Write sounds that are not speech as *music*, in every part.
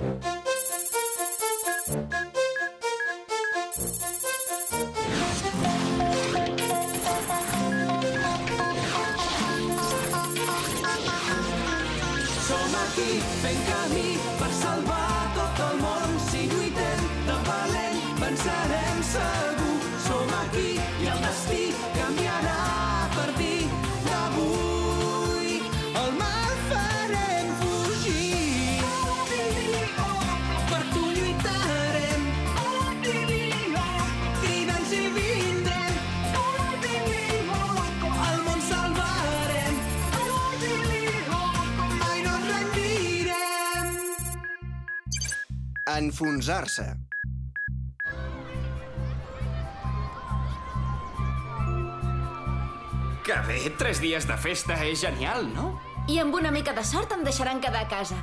Som Enfonsar-se. Que bé, tres dies de festa és genial, no? I amb una mica de sort em deixaran quedar a casa.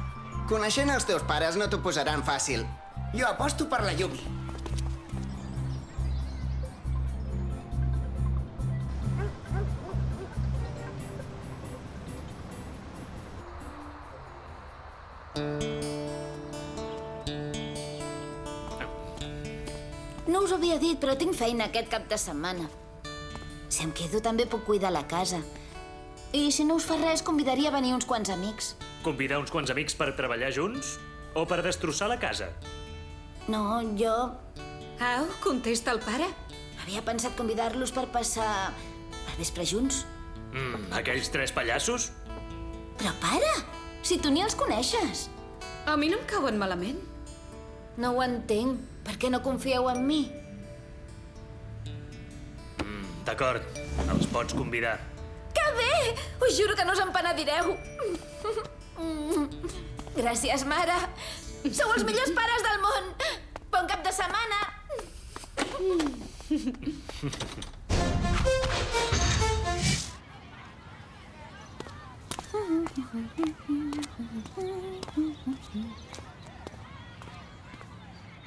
Coneixent els teus pares no t'ho posaran fàcil. Jo aposto per la Yumi. Dit, però tinc feina aquest cap de setmana. Si em quedo, també puc cuidar la casa. I si no us fa res, convidaria a venir uns quants amics. Convidar uns quants amics per treballar junts? O per destrossar la casa? No, jo Au, contesta el pare. havia pensat convidar-los per passar el vespre junts. Mm, aquells tres pallassos? Però pare, si tu ni els coneixes. A mi no em cauen malament. No ho entenc. Per què no confieu en mi? D'acord, els pots convidar. Que bé! Us juro que no us en penedireu. Gràcies, mare. Sou els millors pares del món. Bon cap de setmana.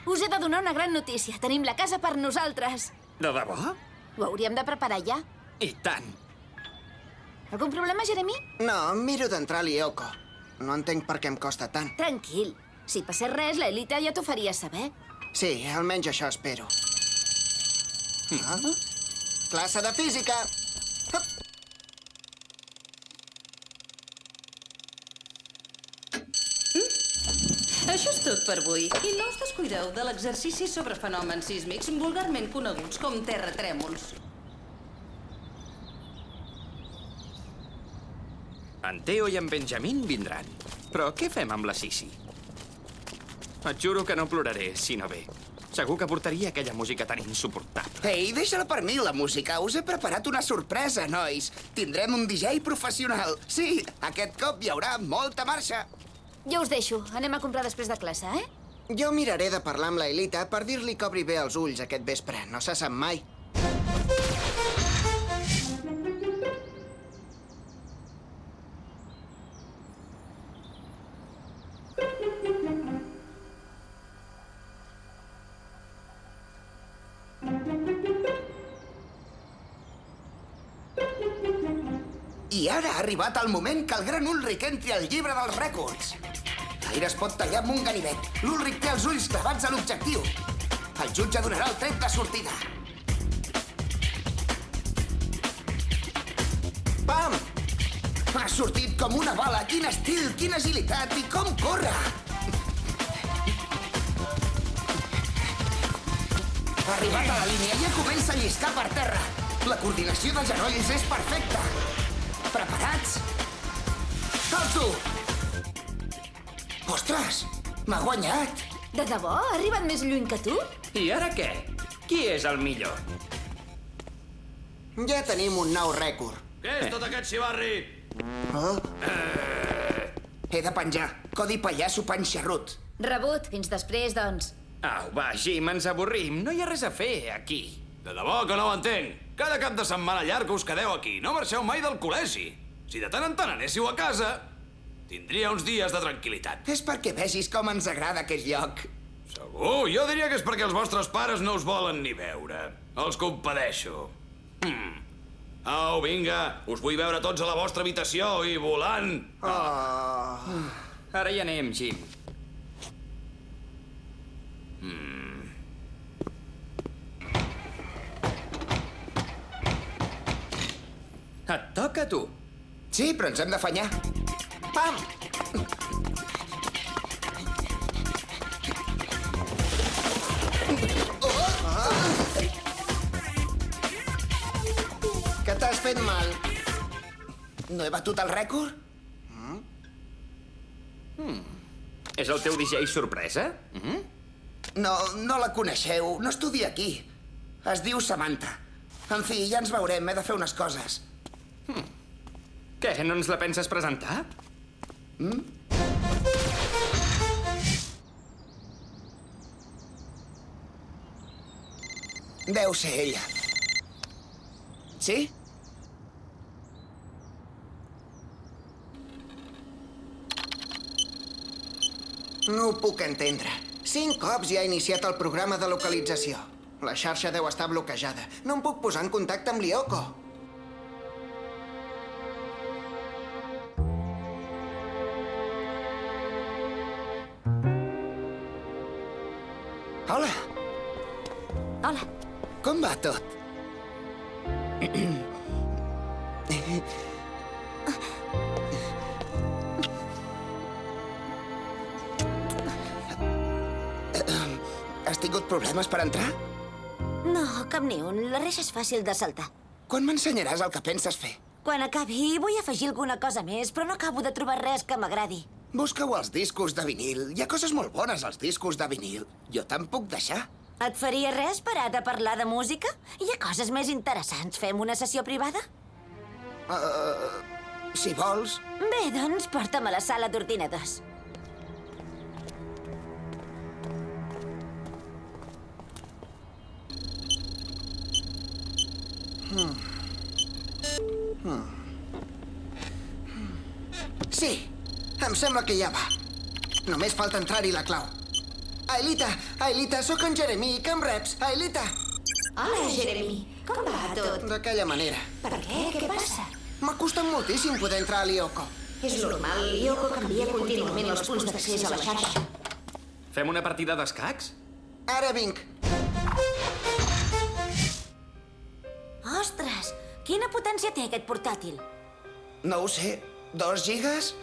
Us he de donar una gran notícia. Tenim la casa per nosaltres. De debò? Ho hauríem de preparar ja. I tant. Algun problema, Jeremy? No, miro d'entrar a l'Ioko. No entenc per què em costa tant. Tranquil. Si passés res, l'Elita ja t'ho faria saber. Sí, almenys això espero. Ah? Classe de física. Hup. Això és tot per avui. I no us descuideu de l'exercici sobre fenòmens sísmics vulgarment coneguts com terratrèmols. En Theo i en Benjamin vindran. Però què fem amb la Sissi? Et juro que no ploraré, si no ve. Segur que portaria aquella música tan insuportable. Ei, deixa-la per mi, la música. Us he preparat una sorpresa, nois. Tindrem un DJ professional. Sí, aquest cop hi haurà molta marxa. Jo us deixo. Anem a comprar després de classe, eh? Jo miraré de parlar amb la Elita per dir-li que obri bé els ulls aquest vespre. No se sap mai. I ara ha arribat el moment que el gran Ulrich entri al llibre dels rècords. L'aire es pot tallar amb un ganivet. L'Ulrich té els ulls clavats a l'objectiu. El jutge donarà el tret de sortida. Pam! Ha sortit com una bala. Quin estil, quina agilitat i com corre! Arribat a la línia i ja comença a lliscar per terra. La coordinació dels genolls és perfecta. Alto! Ostres, m'ha guanyat. De debò? Ha arribat més lluny que tu? I ara què? Qui és el millor? Ja tenim un nou rècord. Què és tot aquest xivarri? Oh? He de penjar. Codi pallasso panxerrut. Rebut. Fins després, doncs. Au, va, Jim, ens avorrim. No hi ha res a fer, aquí. De debò que no ho entenc. Cada cap de setmana llarg us quedeu aquí. No marxeu mai del col·legi. Si de tant en tant anéssiu a casa, tindria uns dies de tranquil·litat. És perquè vegis com ens agrada aquest lloc. Segur, jo diria que és perquè els vostres pares no us volen ni veure. Els compadeixo. Hmm. Au, vinga, us vull veure tots a la vostra habitació i volant. Oh. Ara hi anem, Jim. Et toca a tu. Sí, però ens hem d'afanyar. Pam! Que t'has fet mal? No he batut el rècord? És el teu DJ sorpresa? No, no la coneixeu. No estudia aquí. Es diu Samantha. En fi, ja ens veurem. He de fer unes coses. Què, no ens la penses presentar? Deu ser ella. Sí? No ho puc entendre. Cinc cops ja ha iniciat el programa de localització. La xarxa deu estar bloquejada. No em puc posar en contacte amb l'Ioko. Has tingut problemes per entrar? No, cap ni un. La reixa és fàcil de saltar. Quan m'ensenyaràs el que penses fer? Quan acabi, vull afegir alguna cosa més, però no acabo de trobar res que m'agradi. Busca-ho als discos de vinil. Hi ha coses molt bones als discos de vinil. Jo te'n puc deixar. Et faria res parar de parlar de música? Hi ha coses més interessants. Fem una sessió privada? Si vols, Bé, doncs porta'm a la sala d'ordinadors. Sí, em sembla que ja va. Només falta entrar-hi la clau. Aelita, Aelita, sóc en Jeremy, que em reps? Aelita! Hola, Jeremy. Com va tot? D'aquella manera. Per què? Què passa? M'ha costat moltíssim poder entrar a l'Ioko. És normal, Yoko canvia contínuament els punts d'accés a la xarxa. Fem una partida d'escacs? Ara vinc. Quina potència té aquest portàtil? no ho sé, dos gigas?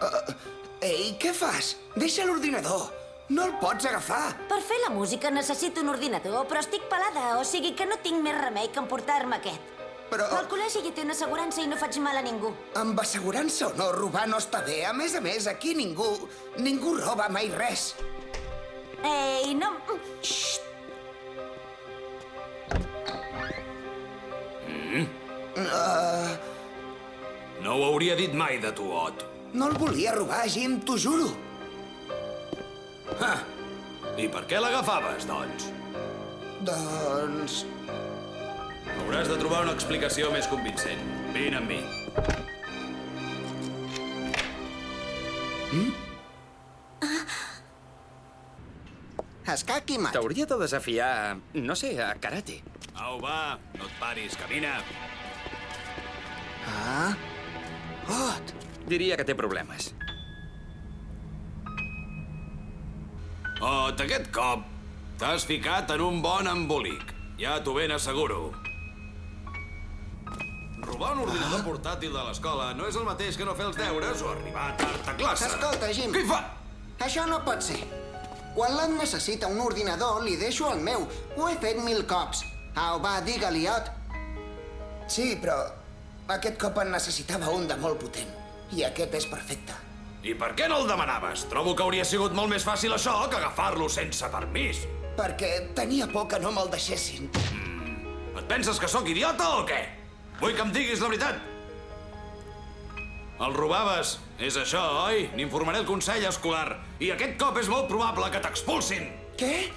Uh, ei, què fas? Deixa l'ordinador. No el pots agafar. Per fer la música necessito un ordinador, però estic pelada, o sigui que no tinc més remei que emportar-me aquest. Però Al col·legi hi té una assegurança i no faig mal a ningú. amb assegurança o no, robar no està bé. A més a més, aquí ningú... ningú roba mai res. Ei, no... No ho hauria dit mai de tu, Ot. No el volia robar, Jim, t'ho juro. Ha! I per què l'agafaves, doncs? Doncs... Hauràs de trobar una explicació més convincent. Vine amb mi. Escac i mat. T'hauria de desafiar, no sé, a karate. Au, va, no et paris, camina. Ah. Ot, Diria que té problemes. Ot, aquest cop t'has ficat en un bon embolic. Ja t'ho ben asseguro. Robar un ordinador portàtil de l'escola no és el mateix que no fer els deures o arribar tard a classe. Escolta, Jim. Què hi fa? això no pot ser. Quan l'Ant necessita un ordinador, li deixo el meu. Ho he fet mil cops. Au, va, digue-li, Ot. Sí, però aquest cop en necessitava un de molt potent. I aquest és perfecte. I per què no el demanaves? Trobo que hauria sigut molt més fàcil això que agafar-lo sense permís. Perquè tenia por que no me'l deixessin. Et penses que sóc idiota o què? Vull que em diguis la veritat. El robaves. És això, oi? N'informaré el Consell Escolar. I aquest cop és molt probable que t'expulsin. Què?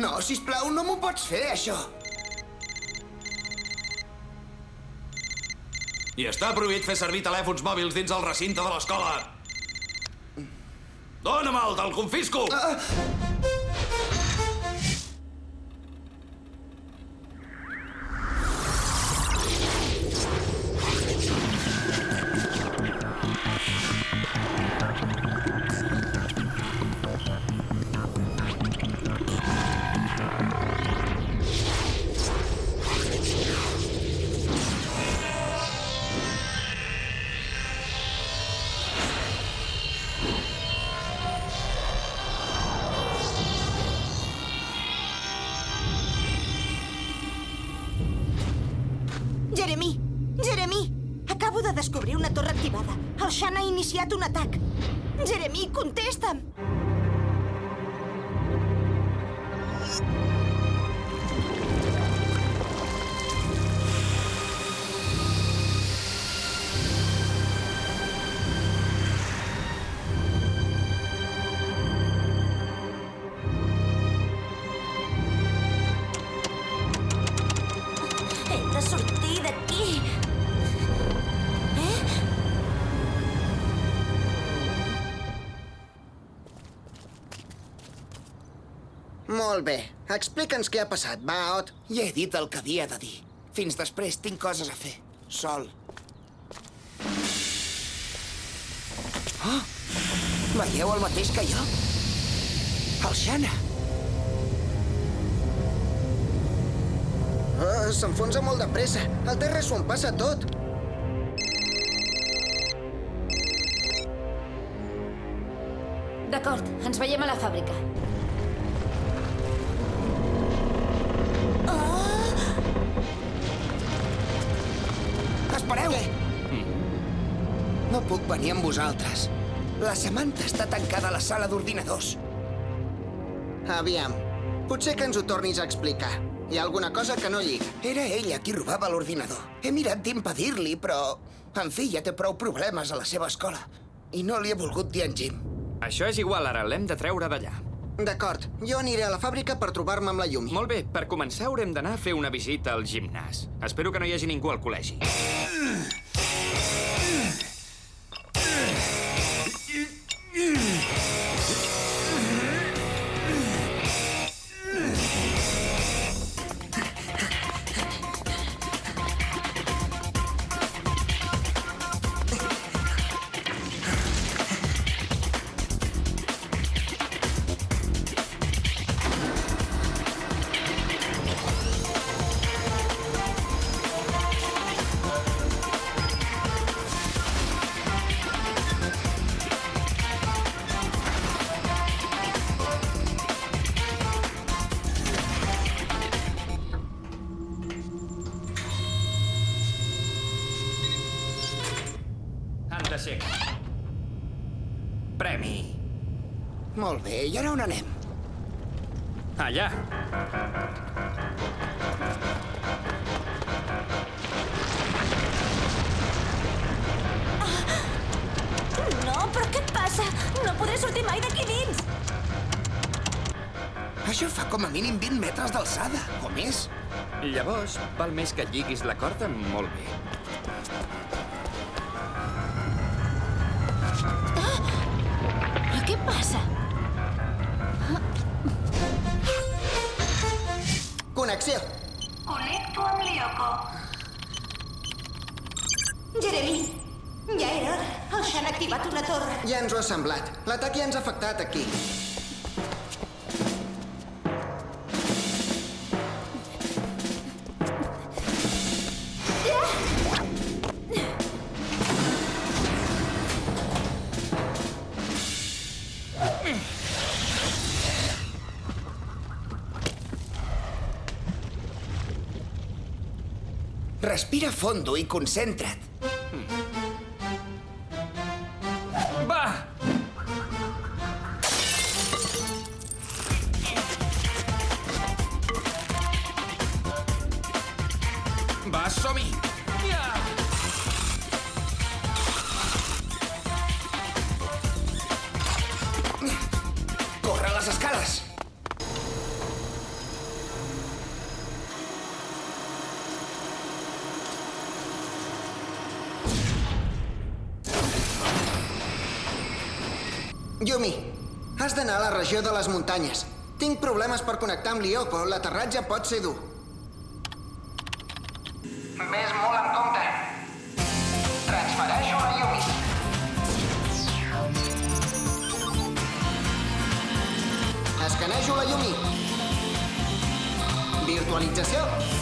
No, si plau, no m'ho pots fer, això. I està prohibit fer servir telèfons mòbils dins el recinte de l'escola. Dóna'm-el, te'l confisco! descobrir iniciat un atac. Jeremy, contesta'm! He de sortir d'aquí. Molt bé. Explica'ns què ha passat, va, Ot. Ja he dit el que havia de dir. Fins després tinc coses a fer. Sol. Oh! Veieu el mateix que jo? El Xana. Oh, S'enfonsa molt de pressa. El terra s'ho empassa tot. D'acord, ens veiem a la fàbrica. Espereu! No puc venir amb vosaltres. La Samantha està tancada a la sala d'ordinadors. Aviam. Potser que ens ho tornis a explicar. Hi ha alguna cosa que no lliga. Era ella qui robava l'ordinador. He mirat d'impedir-li, però... En fi, ja té prou problemes a la seva escola. I no li he volgut dir en Jim. Això és igual, ara l'hem de treure d'allà. D'acord. Jo aniré a la fàbrica per trobar-me amb la Yumi. Molt bé, per començar haurem d'anar a fer una visita al gimnàs. Espero que no hi hagi ningú al col·legi. Ugh. *clears throat* i ara on anem? Allà. No, però què et passa? No podré sortir mai d'aquí dins. Això fa com a mínim 20 metres d'alçada, o més. Llavors, val més que lliguis la corda molt bé. Semblat. L'atac ja ens ha afectat aquí. Respira fondo i concentra't. Yumi, has d'anar a la regió de les muntanyes. Tinc problemes per connectar amb Lyoko. L'aterratge pot ser dur. Ves molt en compte. Transfereixo la Yumi. Escanejo la Yumi. Virtualització.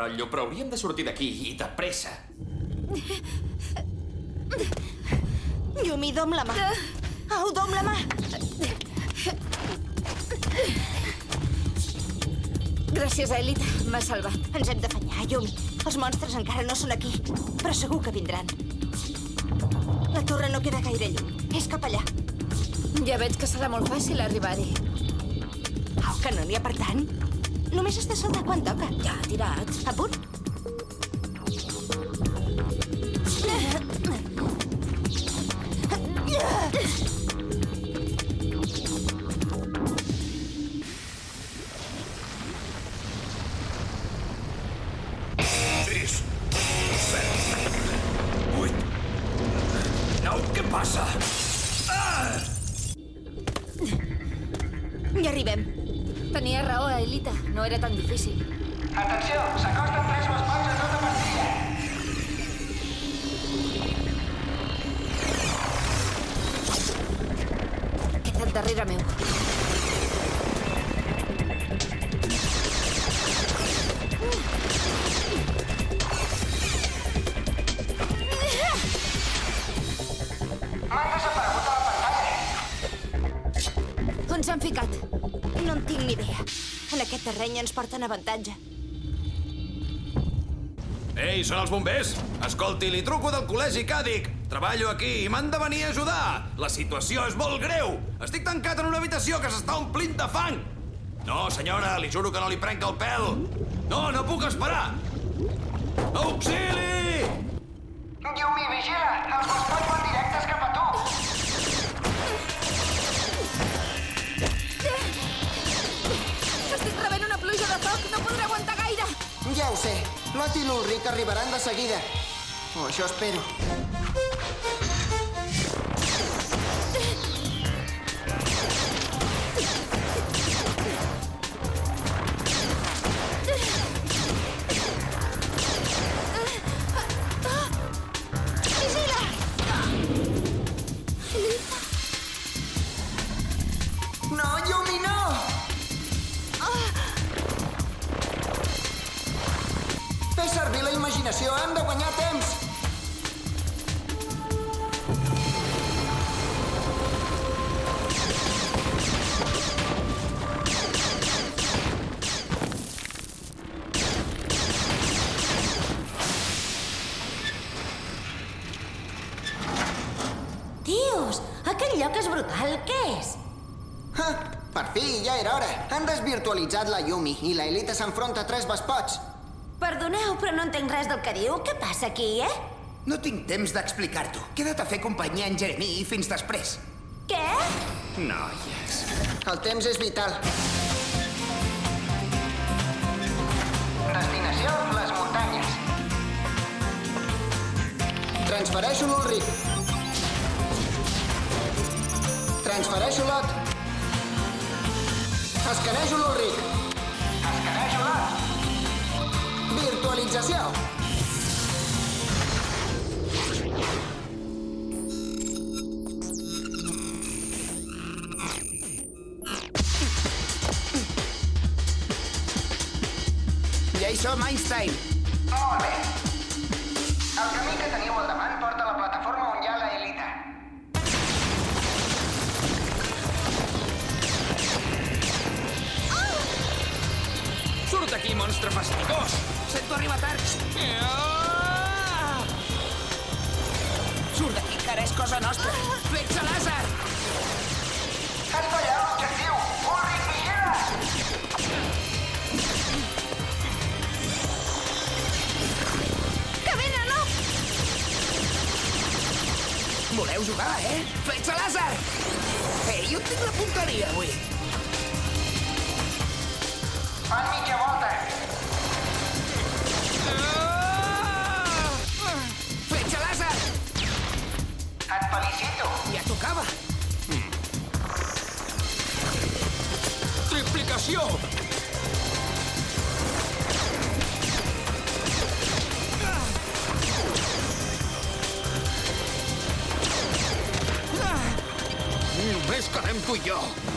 Rotllo, però hauríem de sortir d'aquí i de pressa. Yumi, dom la mà. Au, dom la mà. Gràcies, Elita. M'has salvat. Ens hem d'afanyar, Yumi. Els monstres encara no són aquí, però segur que vindran. La torre no queda gaire lluny. És cap allà. Ja veig que serà molt fàcil arribar-hi. Au, que no n'hi ha per tant. Només has de saltar quan toca. Ja, tirats. A punt? Sis, set, vuit, nou, què passa? Hi arribem. Tenia raó, Elita. No era tan difícil. Atenció, s'acosten tres bespots a tota pastilla. Queda't darrere meu. Ens porten avantatge. Ei, són els bombers? Escolti, li truco del col·legi Càdic. Treballo aquí i m'han de venir a ajudar. La situació és molt greu. Estic tancat en una habitació que s'està omplint de fang. No, senyora, li juro que no li prenc el pèl. No, no puc esperar. Auxili! Yumi, vigila! Els bespots van directes cap Ja ho sé. Lot i l'Ulric arribaran de seguida. O això espero. Desvirtualitzat la Yumi i la Elita s'enfronta a tres bespots. Perdoneu, però no entenc res del que diu. Què passa aquí, eh? No tinc temps d'explicar-t'ho. Queda't a fer companyia en Jeremy i fins després. Què? Noies. El temps és vital. Destinació, les muntanyes. Transfereixo l'Ulric. Transfereixo l'Ot. Escanejo l'Ulric. Escanejo l'Ot. Virtualització. Ja hi som, Einstein. Molt bé. El camí que teniu al davant monstre fastigós! Sento arribar tard. Surt d'aquí, que ara és cosa nostra. Fletxa làser! Has fallat l'objectiu! Ulrich, vigila! Que venen, no? Voleu jugar, eh? Fletxa làser! Ei, jo tinc la punteria, avui. Fan mitja Només quedem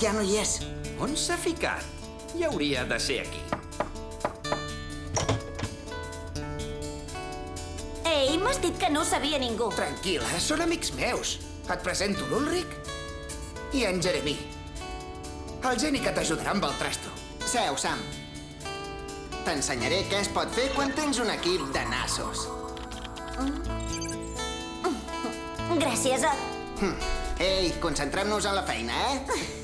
ja no hi és. On s'ha ficat? Ja hauria de ser aquí. Ei, m'has dit que no ho sabia ningú. Tranquil·la, són amics meus. Et presento l'Ulric i en Jeremy. El geni que t'ajudarà amb el trasto. Seu, Sam. T'ensenyaré què es pot fer quan tens un equip de nassos. Gràcies, Ot. Ei, concentrem-nos en la feina, eh? *laughs*